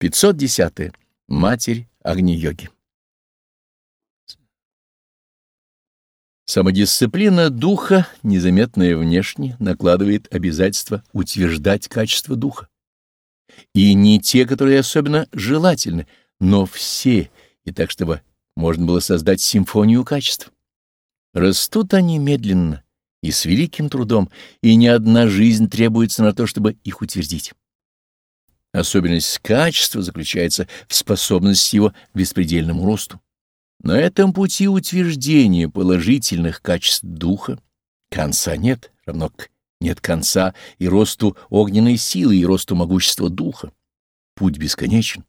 510. -е. Матерь Агни-йоги. Самодисциплина духа, незаметная внешне, накладывает обязательство утверждать качество духа. И не те, которые особенно желательны, но все, и так, чтобы можно было создать симфонию качеств. Растут они медленно и с великим трудом, и ни одна жизнь требуется на то, чтобы их утвердить. Особенность качества заключается в способности его к беспредельному росту. На этом пути утверждения положительных качеств духа конца нет, равно как нет конца и росту огненной силы, и росту могущества духа. Путь бесконечен.